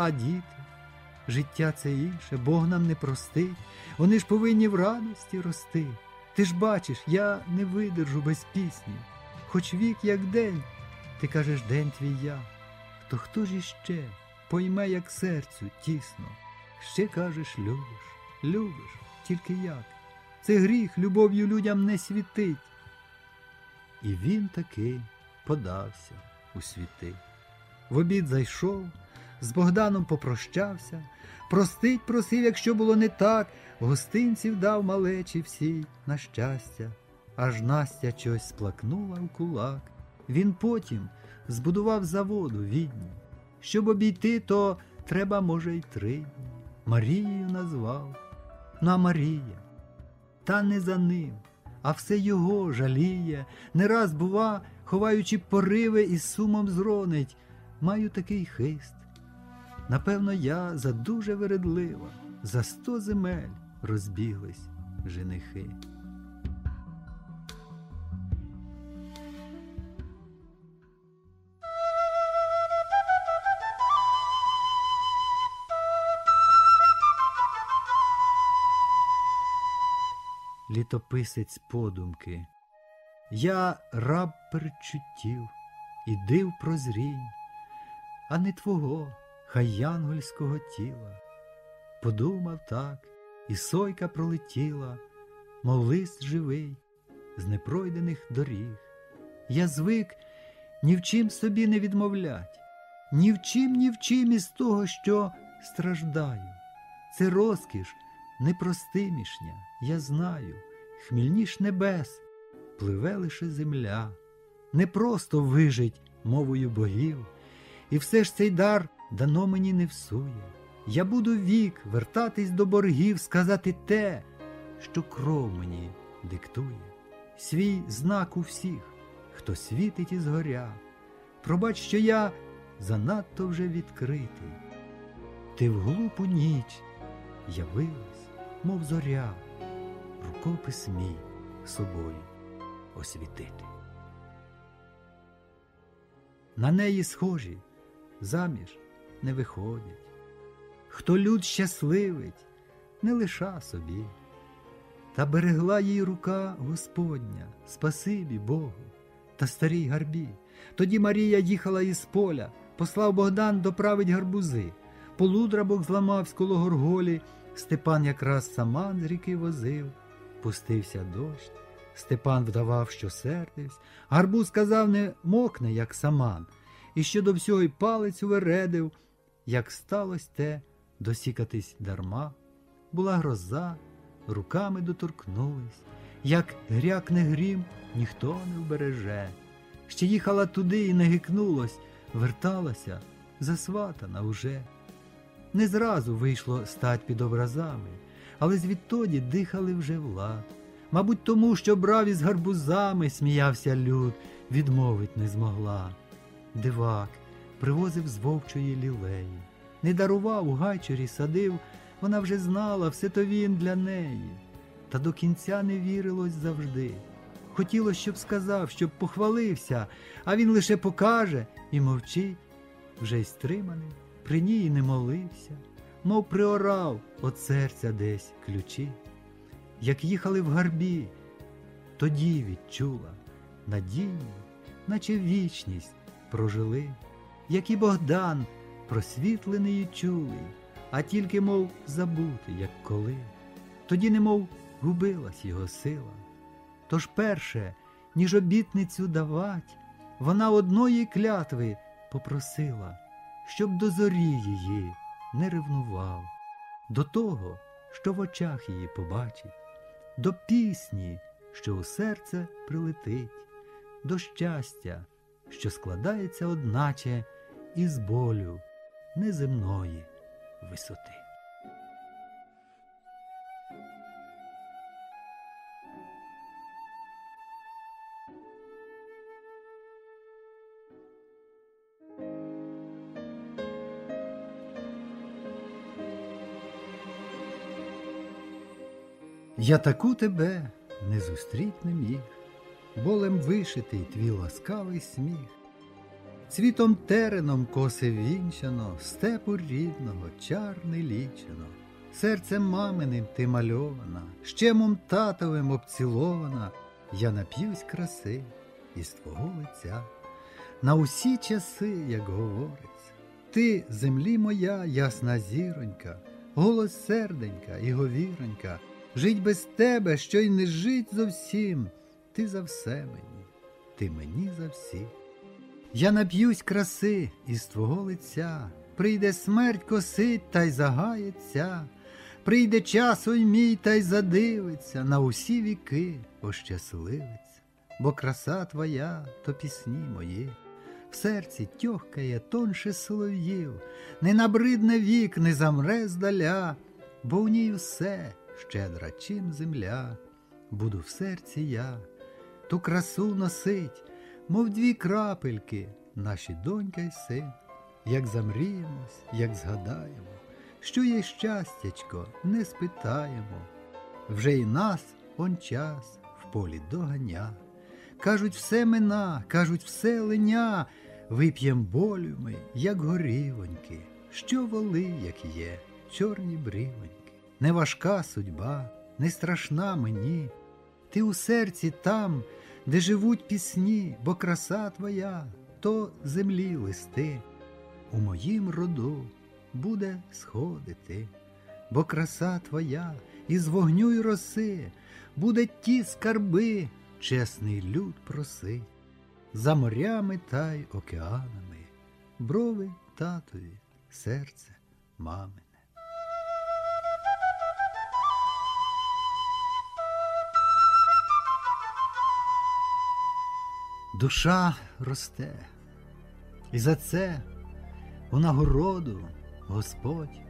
А діти, життя це інше, Бог нам не простить. Вони ж повинні в радості рости. Ти ж бачиш, я не видержу без пісні. Хоч вік, як день, ти кажеш, день твій я. То хто ж іще пойме, як серцю тісно? Ще кажеш, любиш, любиш, тільки як? Це гріх любов'ю людям не світить. І він таки подався у світи. В обід зайшов, з Богданом попрощався, простить просив, якщо було не так, гостинців дав малечі всій на щастя, аж Настя чось сплакнула в кулак. Він потім збудував завод у відні. Щоб обійти, то треба, може, й три дні. Марією назвав. Ну, а Марія, та не за ним, а все його жаліє, не раз, бува, ховаючи пориви і сумом зронить. Маю такий хист. Напевно, я за дуже вередлива, за сто земель розбіглись женихи. Літописець подумки. Я раб перечуттів і див прозрінь, а не твого хай янгольського тіла. Подумав так, і сойка пролетіла, мов лист живий, з непройдених доріг. Я звик ні в чим собі не відмовлять, ні в чим, ні в чим із того, що страждаю. Це розкіш непростимішня, я знаю, хмільніш небес, пливе лише земля, не просто вижить мовою богів, і все ж цей дар дано мені не всує. Я буду вік вертатись до боргів, сказати те, що кров мені диктує, свій знак у всіх, хто світить ізгоря. Пробач, що я занадто вже відкритий. Ти в глупу ніч явилась, мов зоря, рукопис мій собою освітити. На неї схожі заміж не виходять. Хто люд щасливить, не лиша собі, та берегла їй рука Господня, спасибі Богу та старій гарбі. Тоді Марія їхала із поля, послав Богдан доправить гарбузи. Полудра Бог зламавсь коло горголі, Степан якраз саман з ріки возив, пустився дощ. Степан вдавав, що сердивсь, гарбуз казав, не мокне, як саман, і ще до всього й палець увередив, як сталося те досікатись дарма. Була гроза, руками доторкнулись, як грякне грім, ніхто не вбереже. Ще їхала туди і не гикнулось, верталася, засватана уже. Не зразу вийшло стать під образами, але звідтоді дихали вже влад. Мабуть, тому, що брав із гарбузами, сміявся люд, відмовить не змогла. Дивак привозив з вовчої лілеї, не дарував у гайчурі садив, вона вже знала, все то він для неї, та до кінця не вірилось завжди. Хотілося, щоб сказав, щоб похвалився, а він лише покаже і мовчить, вже й стриманий, при ній не молився, мов приорав от серця десь ключі. Як їхали в гарбі, тоді відчула надійні, наче вічність прожили, як і Богдан, просвітлений і чулий, а тільки, мов забути, як коли, тоді немов губилась його сила. Тож перше, ніж обітницю давать, вона одної клятви попросила, щоб до зорі її не ревнував, до того, що в очах її побачить, до пісні, що у серце прилетить, до щастя, що складається одначе із болю неземної висоти. Я таку тебе не зустріть не міг, болем вишитий твій ласкавий сміх. Цвітом тереном коси вінчано, степу рідного, чар не лічено. Серцем маминим ти мальована, щемом татовим обцілована, я нап'юсь краси із твого лиця. На усі часи, як говориться, ти, землі моя, ясна зіронька, голос серденька і говіронька, жить без тебе, що й не жить зовсім, ти за все мені, ти мені за всіх. Я нап'юсь краси із твого лиця, прийде смерть косить та й загається, прийде час ой мій та й задивиться, на усі віки ощасливиться, бо краса твоя то пісні мої. В серці тьохкає тонше солов'їв, не набридне вік, не замре здаля, бо в ній усе щедра, чим земля, буду в серці я, ту красу носить, мов дві крапельки, наші донька й син. Як замріємось, як згадаємо, що є щастячко, не спитаємо. Вже й нас он час в полі доганя. Кажуть, все мина, кажуть, все линя, вип'єм болю ми, як горівоньки, що воли, як є, чорні брівоньки. Не важка судьба, не страшна мені. Ти у серці там, де живуть пісні, бо краса твоя то землі листи. У моїм роду буде сходити, бо краса твоя із вогню й роси буде ті скарби, чесний люд просить, за морями та й океанами, брови татові, серце мамине. Душа росте, і за це у нагороду Господь